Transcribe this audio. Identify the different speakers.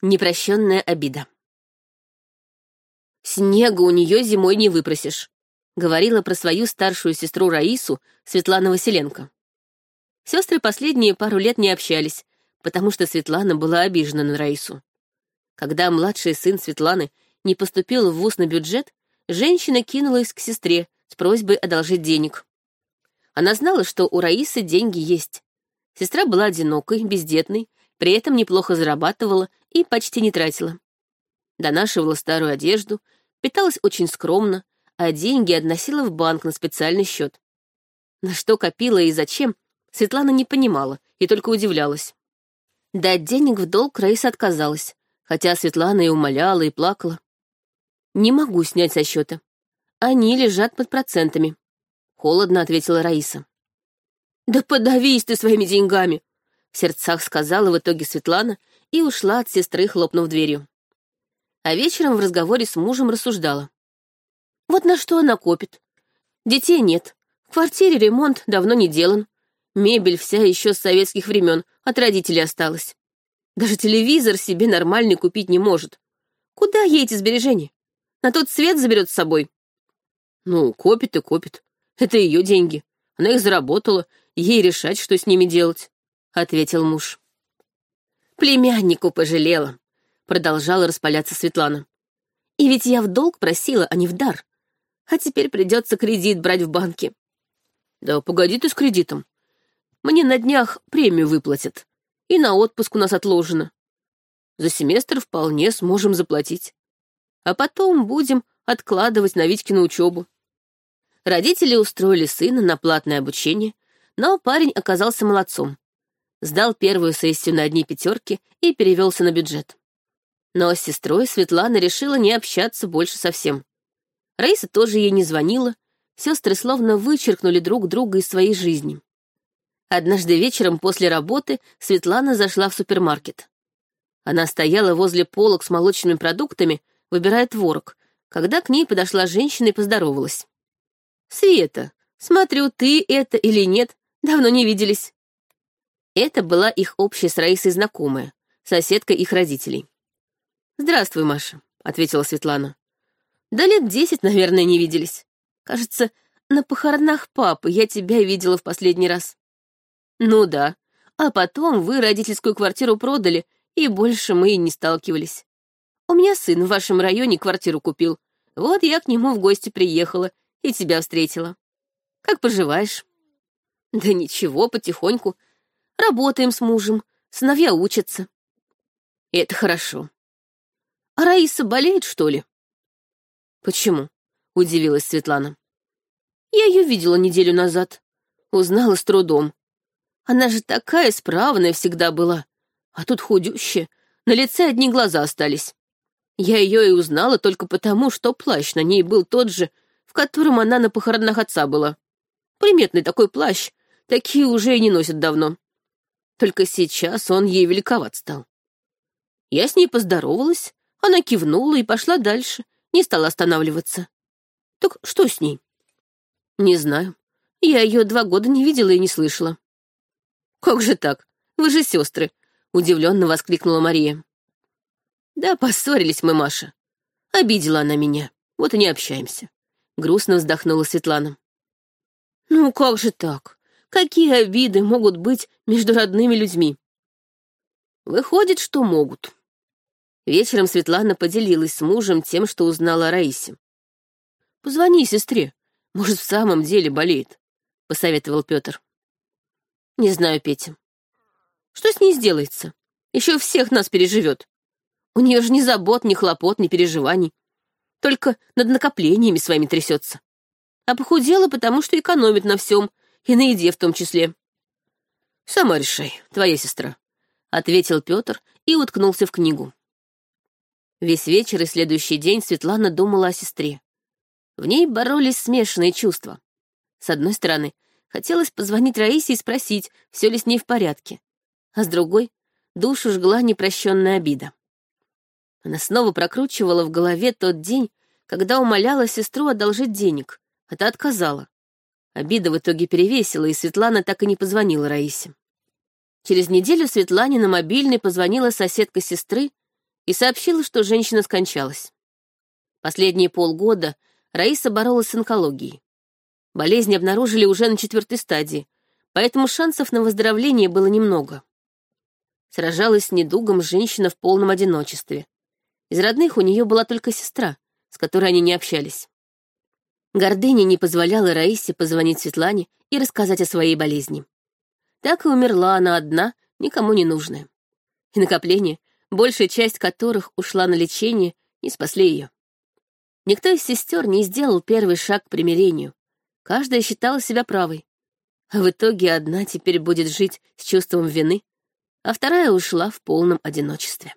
Speaker 1: Непрощенная обида. «Снега у нее зимой не выпросишь», — говорила про свою старшую сестру Раису Светлана Василенко. Сестры последние пару лет не общались, потому что Светлана была обижена на Раису. Когда младший сын Светланы не поступил в вуз на бюджет, женщина кинулась к сестре с просьбой одолжить денег. Она знала, что у Раисы деньги есть. Сестра была одинокой, бездетной, при этом неплохо зарабатывала и почти не тратила. Донашивала старую одежду, питалась очень скромно, а деньги относила в банк на специальный счет. На что копила и зачем, Светлана не понимала и только удивлялась. Дать денег в долг Раиса отказалась, хотя Светлана и умоляла, и плакала. «Не могу снять со счета. Они лежат под процентами», — холодно ответила Раиса. «Да подавись ты своими деньгами!» — в сердцах сказала в итоге Светлана и ушла от сестры, хлопнув дверью. А вечером в разговоре с мужем рассуждала. Вот на что она копит. Детей нет, в квартире ремонт давно не делан, мебель вся еще с советских времен, от родителей осталась. Даже телевизор себе нормальный купить не может. Куда ей эти сбережения? На тот свет заберет с собой. Ну, копит и копит. Это ее деньги. Она их заработала, ей решать, что с ними делать, — ответил муж. Племяннику пожалела, — продолжала распаляться Светлана. И ведь я в долг просила, а не в дар. А теперь придется кредит брать в банке. Да погоди ты с кредитом. Мне на днях премию выплатят. И на отпуск у нас отложено. За семестр вполне сможем заплатить. А потом будем откладывать на Витькину учебу. Родители устроили сына на платное обучение, но парень оказался молодцом. Сдал первую сессию на одни пятерки и перевелся на бюджет. Но с сестрой Светлана решила не общаться больше совсем. Раиса тоже ей не звонила, сестры словно вычеркнули друг друга из своей жизни. Однажды вечером после работы Светлана зашла в супермаркет. Она стояла возле полок с молочными продуктами, выбирая творог, когда к ней подошла женщина и поздоровалась. «Света, смотрю, ты это или нет, давно не виделись». Это была их общая с Раисой знакомая, соседка их родителей. «Здравствуй, Маша», — ответила Светлана. «Да лет десять, наверное, не виделись. Кажется, на похоронах папы я тебя видела в последний раз». «Ну да. А потом вы родительскую квартиру продали, и больше мы и не сталкивались. У меня сын в вашем районе квартиру купил. Вот я к нему в гости приехала и тебя встретила. Как поживаешь?» «Да ничего, потихоньку. Работаем с мужем, сыновья учатся». «Это хорошо. А Раиса болеет, что ли?» «Почему?» — удивилась Светлана. «Я ее видела неделю назад. Узнала с трудом. Она же такая справная всегда была. А тут худющая, на лице одни глаза остались. Я ее и узнала только потому, что плащ на ней был тот же, в котором она на похоронах отца была. Приметный такой плащ, такие уже и не носят давно. Только сейчас он ей великоват стал. Я с ней поздоровалась, она кивнула и пошла дальше, не стала останавливаться. Так что с ней? Не знаю. Я ее два года не видела и не слышала. «Как же так? Вы же сестры!» — удивленно воскликнула Мария. «Да, поссорились мы, Маша. Обидела она меня, вот и не общаемся», — грустно вздохнула Светлана. «Ну как же так? Какие обиды могут быть между родными людьми?» «Выходит, что могут». Вечером Светлана поделилась с мужем тем, что узнала о Раисе. «Позвони сестре, может, в самом деле болеет», — посоветовал Петр. Не знаю, Петя. Что с ней сделается? Еще всех нас переживет. У нее же ни забот, ни хлопот, ни переживаний. Только над накоплениями своими трясется. А похудела, потому что экономит на всем, и на еде в том числе. «Сама решай, твоя сестра», — ответил Петр и уткнулся в книгу. Весь вечер и следующий день Светлана думала о сестре. В ней боролись смешанные чувства. С одной стороны, Хотелось позвонить Раисе и спросить, все ли с ней в порядке. А с другой душу жгла непрощенная обида. Она снова прокручивала в голове тот день, когда умоляла сестру одолжить денег, а та отказала. Обида в итоге перевесила, и Светлана так и не позвонила Раисе. Через неделю Светлане на мобильный позвонила соседка сестры и сообщила, что женщина скончалась. Последние полгода Раиса боролась с онкологией. Болезнь обнаружили уже на четвертой стадии, поэтому шансов на выздоровление было немного. Сражалась с недугом женщина в полном одиночестве. Из родных у нее была только сестра, с которой они не общались. Гордыня не позволяла Раисе позвонить Светлане и рассказать о своей болезни. Так и умерла она одна, никому не нужная. И накопления, большая часть которых ушла на лечение, не спасли ее. Никто из сестер не сделал первый шаг к примирению. Каждая считала себя правой. А в итоге одна теперь будет жить с чувством вины, а вторая ушла в полном одиночестве.